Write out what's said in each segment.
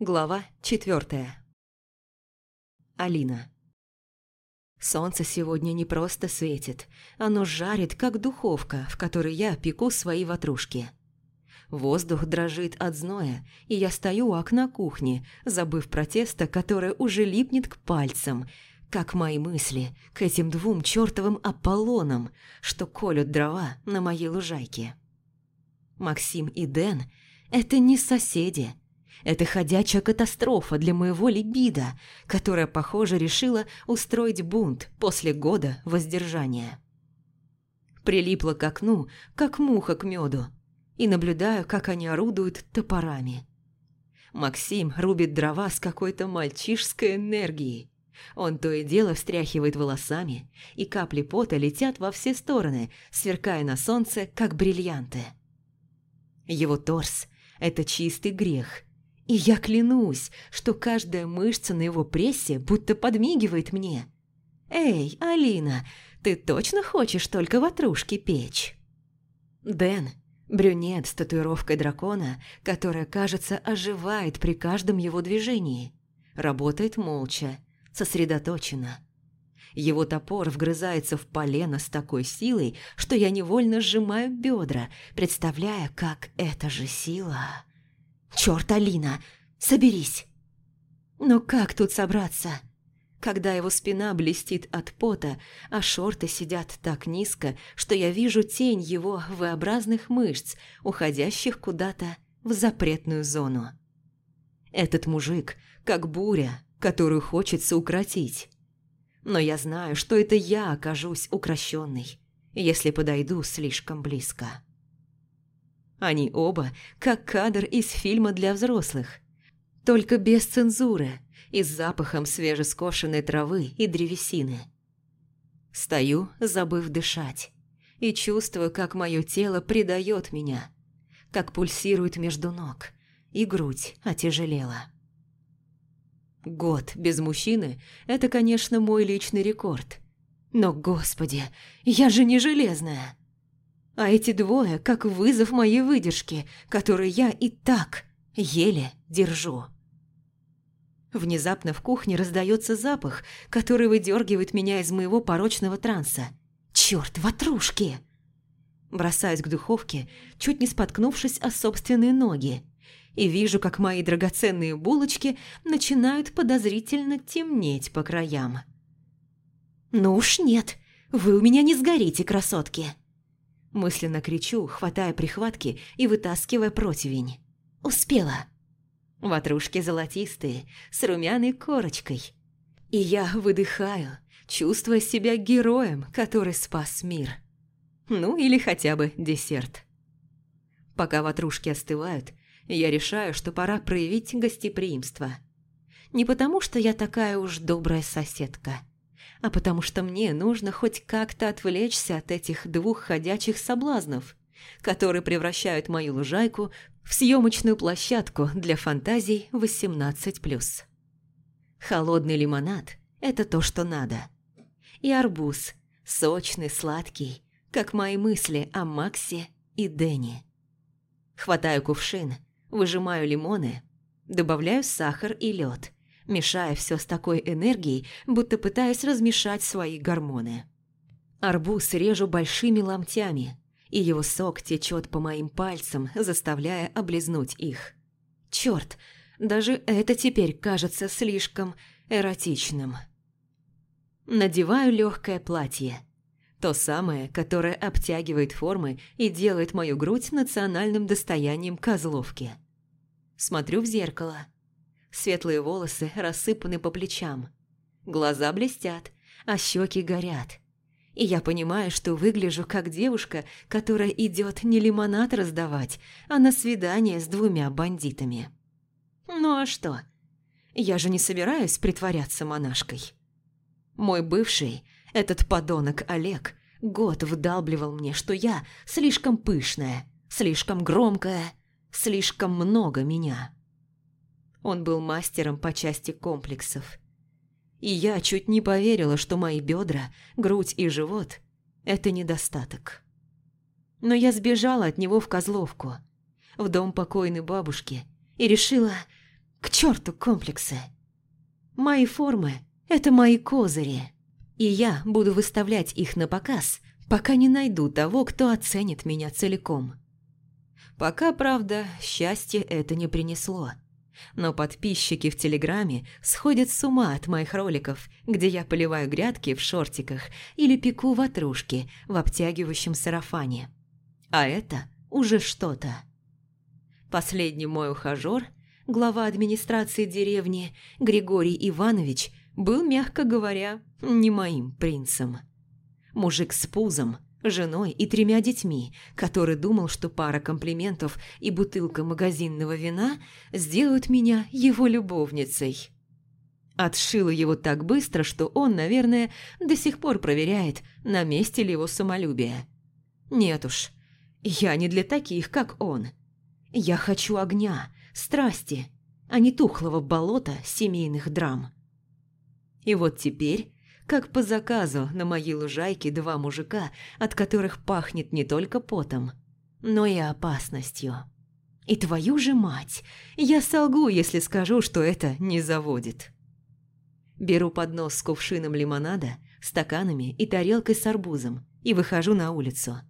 Глава четвертая. Алина. Солнце сегодня не просто светит, оно жарит, как духовка, в которой я пеку свои ватрушки. Воздух дрожит от зноя, и я стою у окна кухни, забыв про тесто, которое уже липнет к пальцам, как мои мысли к этим двум чертовым Аполлонам, что колют дрова на моей лужайке. Максим и Дэн – это не соседи – это ходячая катастрофа для моего либидо, которая, похоже, решила устроить бунт после года воздержания. Прилипла к окну, как муха к меду, и наблюдаю, как они орудуют топорами. Максим рубит дрова с какой-то мальчишской энергией. Он то и дело встряхивает волосами, и капли пота летят во все стороны, сверкая на солнце, как бриллианты. Его торс – это чистый грех – и я клянусь, что каждая мышца на его прессе будто подмигивает мне. «Эй, Алина, ты точно хочешь только ватрушки печь?» Дэн, брюнет с татуировкой дракона, которая, кажется, оживает при каждом его движении, работает молча, сосредоточенно. Его топор вгрызается в полено с такой силой, что я невольно сжимаю бедра, представляя, как эта же сила... «Чёрт, Алина, соберись!» Но как тут собраться? Когда его спина блестит от пота, а шорты сидят так низко, что я вижу тень его V-образных мышц, уходящих куда-то в запретную зону. Этот мужик как буря, которую хочется укротить. Но я знаю, что это я окажусь укращенной, если подойду слишком близко. Они оба как кадр из фильма для взрослых. Только без цензуры и с запахом свежескошенной травы и древесины. Стою, забыв дышать, и чувствую, как мое тело предает меня, как пульсирует между ног, и грудь отяжелела. Год без мужчины – это, конечно, мой личный рекорд. Но, господи, я же не железная. А эти двое как вызов моей выдержки, которую я и так еле держу. Внезапно в кухне раздается запах, который выдергивает меня из моего порочного транса. Черт, ватрушки! Бросаюсь к духовке, чуть не споткнувшись о собственные ноги, и вижу, как мои драгоценные булочки начинают подозрительно темнеть по краям. «Ну уж нет, вы у меня не сгорите, красотки!» Мысленно кричу, хватая прихватки и вытаскивая противень. Успела. Ватрушки золотистые, с румяной корочкой. И я выдыхаю, чувствуя себя героем, который спас мир. Ну или хотя бы десерт. Пока ватрушки остывают, я решаю, что пора проявить гостеприимство. Не потому, что я такая уж добрая соседка – а потому что мне нужно хоть как-то отвлечься от этих двух ходячих соблазнов, которые превращают мою лужайку в съемочную площадку для фантазий 18+. Холодный лимонад – это то, что надо. И арбуз – сочный, сладкий, как мои мысли о Максе и Дэнни. Хватаю кувшин, выжимаю лимоны, добавляю сахар и лед – мешая все с такой энергией, будто пытаясь размешать свои гормоны. Арбуз режу большими ломтями, и его сок течет по моим пальцам, заставляя облизнуть их. Черт, даже это теперь кажется слишком эротичным. Надеваю легкое платье. То самое, которое обтягивает формы и делает мою грудь национальным достоянием козловки. Смотрю в зеркало – Светлые волосы рассыпаны по плечам. Глаза блестят, а щеки горят. И я понимаю, что выгляжу как девушка, которая идет не лимонад раздавать, а на свидание с двумя бандитами. Ну а что? Я же не собираюсь притворяться монашкой. Мой бывший, этот подонок Олег, год вдалбливал мне, что я слишком пышная, слишком громкая, слишком много меня. Он был мастером по части комплексов. И я чуть не поверила, что мои бедра, грудь и живот – это недостаток. Но я сбежала от него в Козловку, в дом покойной бабушки, и решила К черту комплексы. Мои формы – это мои козыри. И я буду выставлять их на показ, пока не найду того, кто оценит меня целиком. Пока, правда, счастье это не принесло. Но подписчики в Телеграме сходят с ума от моих роликов, где я поливаю грядки в шортиках или пеку ватрушки в обтягивающем сарафане. А это уже что-то. Последний мой ухажёр, глава администрации деревни Григорий Иванович, был, мягко говоря, не моим принцем. Мужик с пузом, женой и тремя детьми, который думал, что пара комплиментов и бутылка магазинного вина сделают меня его любовницей. Отшила его так быстро, что он, наверное, до сих пор проверяет, на месте ли его самолюбие. Нет уж, я не для таких, как он. Я хочу огня, страсти, а не тухлого болота семейных драм. И вот теперь как по заказу на моей лужайке два мужика, от которых пахнет не только потом, но и опасностью. И твою же мать, я солгу, если скажу, что это не заводит. Беру поднос с кувшином лимонада, стаканами и тарелкой с арбузом и выхожу на улицу.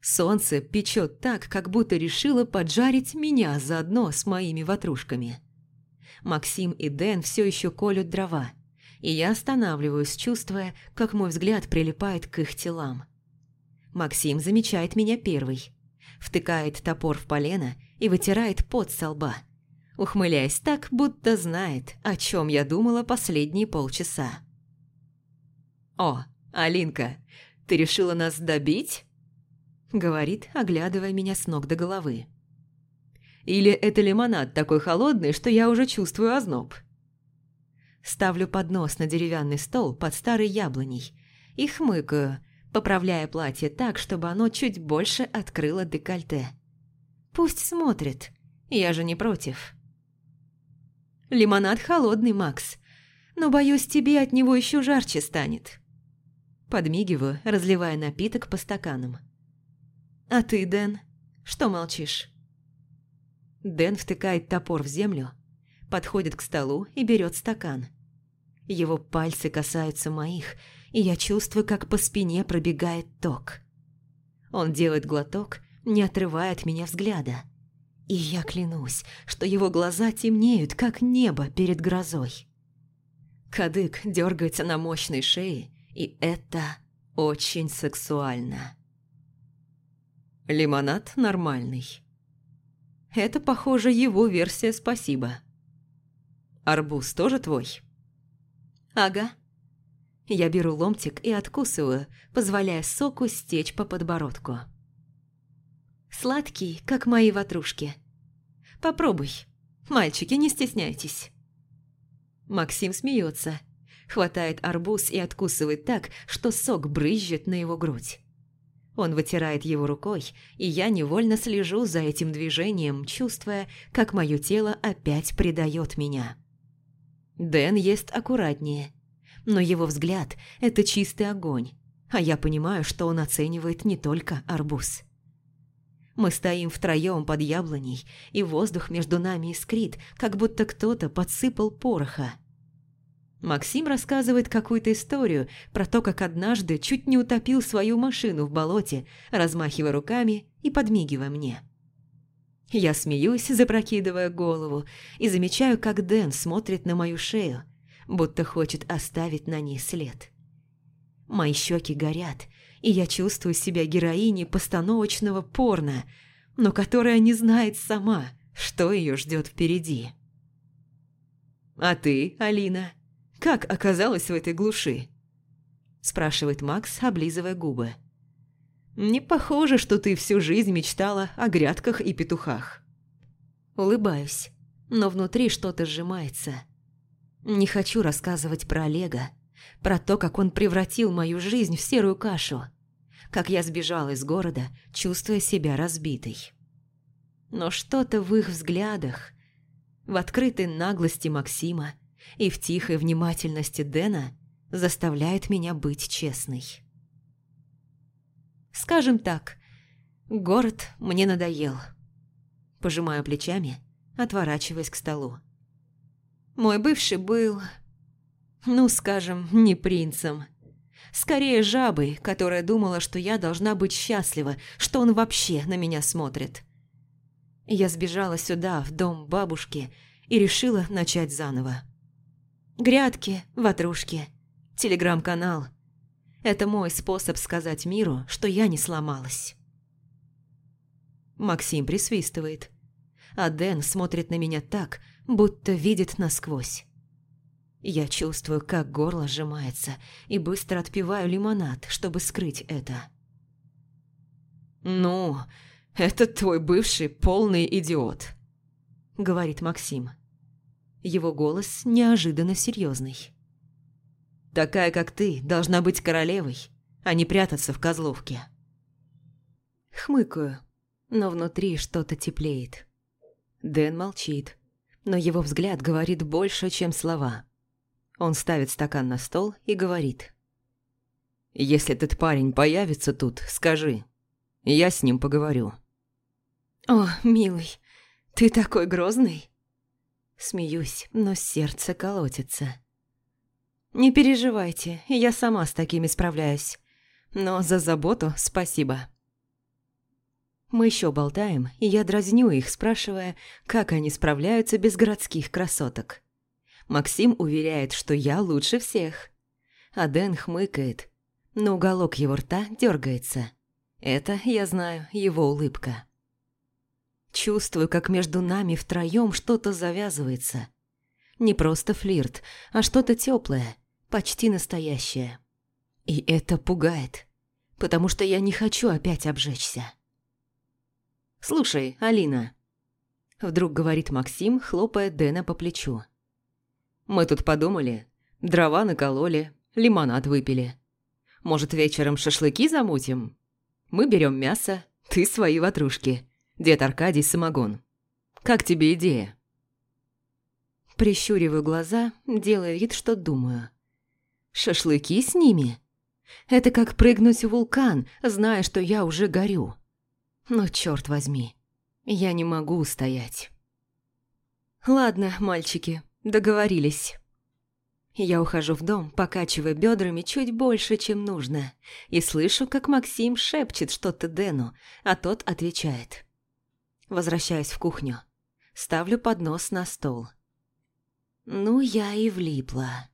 Солнце печет так, как будто решило поджарить меня заодно с моими ватрушками. Максим и Дэн все еще колют дрова – и я останавливаюсь, чувствуя, как мой взгляд прилипает к их телам. Максим замечает меня первый, втыкает топор в полено и вытирает пот со лба, ухмыляясь так, будто знает, о чем я думала последние полчаса. «О, Алинка, ты решила нас добить?» Говорит, оглядывая меня с ног до головы. «Или это лимонад такой холодный, что я уже чувствую озноб?» Ставлю поднос на деревянный стол под старой яблоней и хмыкаю, поправляя платье так, чтобы оно чуть больше открыло декольте. Пусть смотрит, я же не против. Лимонад холодный, Макс, но, боюсь, тебе от него еще жарче станет. Подмигиваю, разливая напиток по стаканам. А ты, Дэн, что молчишь? Дэн втыкает топор в землю, подходит к столу и берет стакан. Его пальцы касаются моих, и я чувствую, как по спине пробегает ток. Он делает глоток, не отрывая от меня взгляда. И я клянусь, что его глаза темнеют, как небо перед грозой. Кадык дергается на мощной шее, и это очень сексуально. Лимонад нормальный. Это, похоже, его версия «спасибо». Арбуз тоже твой?» «Ага». Я беру ломтик и откусываю, позволяя соку стечь по подбородку. Сладкий, как мои ватрушки. Попробуй. Мальчики, не стесняйтесь. Максим смеется, хватает арбуз и откусывает так, что сок брызжет на его грудь. Он вытирает его рукой, и я невольно слежу за этим движением, чувствуя, как мое тело опять предает меня. Дэн ест аккуратнее, но его взгляд – это чистый огонь, а я понимаю, что он оценивает не только арбуз. Мы стоим втроем под яблоней, и воздух между нами искрит, как будто кто-то подсыпал пороха. Максим рассказывает какую-то историю про то, как однажды чуть не утопил свою машину в болоте, размахивая руками и подмигивая мне. Я смеюсь, запрокидывая голову, и замечаю, как Дэн смотрит на мою шею, будто хочет оставить на ней след. Мои щеки горят, и я чувствую себя героиней постановочного порно, но которая не знает сама, что ее ждет впереди. «А ты, Алина, как оказалась в этой глуши?» спрашивает Макс, облизывая губы. Не похоже, что ты всю жизнь мечтала о грядках и петухах. Улыбаюсь, но внутри что-то сжимается. Не хочу рассказывать про Олега, про то, как он превратил мою жизнь в серую кашу, как я сбежала из города, чувствуя себя разбитой. Но что-то в их взглядах, в открытой наглости Максима и в тихой внимательности Дэна заставляет меня быть честной. Скажем так, город мне надоел. Пожимаю плечами, отворачиваясь к столу. Мой бывший был, ну, скажем, не принцем. Скорее жабой, которая думала, что я должна быть счастлива, что он вообще на меня смотрит. Я сбежала сюда, в дом бабушки, и решила начать заново. Грядки, ватрушки, телеграм-канал. Это мой способ сказать миру, что я не сломалась. Максим присвистывает, а Дэн смотрит на меня так, будто видит насквозь. Я чувствую, как горло сжимается, и быстро отпиваю лимонад, чтобы скрыть это. «Ну, этот твой бывший полный идиот», — говорит Максим. Его голос неожиданно серьезный. «Такая, как ты, должна быть королевой, а не прятаться в козловке». Хмыкаю, но внутри что-то теплеет. Дэн молчит, но его взгляд говорит больше, чем слова. Он ставит стакан на стол и говорит. «Если этот парень появится тут, скажи. Я с ним поговорю». «О, милый, ты такой грозный?» Смеюсь, но сердце колотится. «Не переживайте, я сама с такими справляюсь. Но за заботу спасибо». Мы еще болтаем, и я дразню их, спрашивая, как они справляются без городских красоток. Максим уверяет, что я лучше всех. А Дэн хмыкает, но уголок его рта дергается. Это, я знаю, его улыбка. Чувствую, как между нами втроем что-то завязывается. Не просто флирт, а что-то теплое, почти настоящее. И это пугает, потому что я не хочу опять обжечься. «Слушай, Алина», — вдруг говорит Максим, хлопая Дэна по плечу. Мы тут подумали, дрова накололи, лимонад выпили. Может, вечером шашлыки замутим? Мы берем мясо, ты свои ватрушки, дед Аркадий самогон. Как тебе идея?» Прищуриваю глаза, делая вид, что думаю. «Шашлыки с ними? Это как прыгнуть в вулкан, зная, что я уже горю. Но черт возьми, я не могу устоять». «Ладно, мальчики, Договорились. Я ухожу в дом, покачивая бедрами чуть больше, чем нужно, и слышу, как Максим шепчет что-то Дэну, а тот отвечает. Возвращаюсь в кухню. Ставлю поднос на стол. Ну, я и влипла.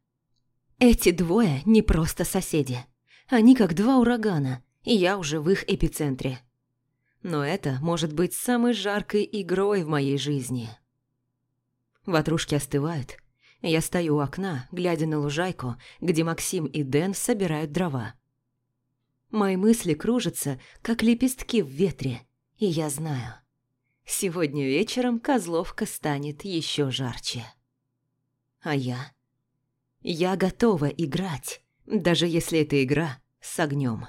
Эти двое не просто соседи. Они как два урагана, и я уже в их эпицентре. Но это может быть самой жаркой игрой в моей жизни. Ватрушки остывают. Я стою у окна, глядя на лужайку, где Максим и Дэн собирают дрова. Мои мысли кружатся, как лепестки в ветре, и я знаю. Сегодня вечером Козловка станет еще жарче. А я? Я готова играть, даже если эта игра с огнем.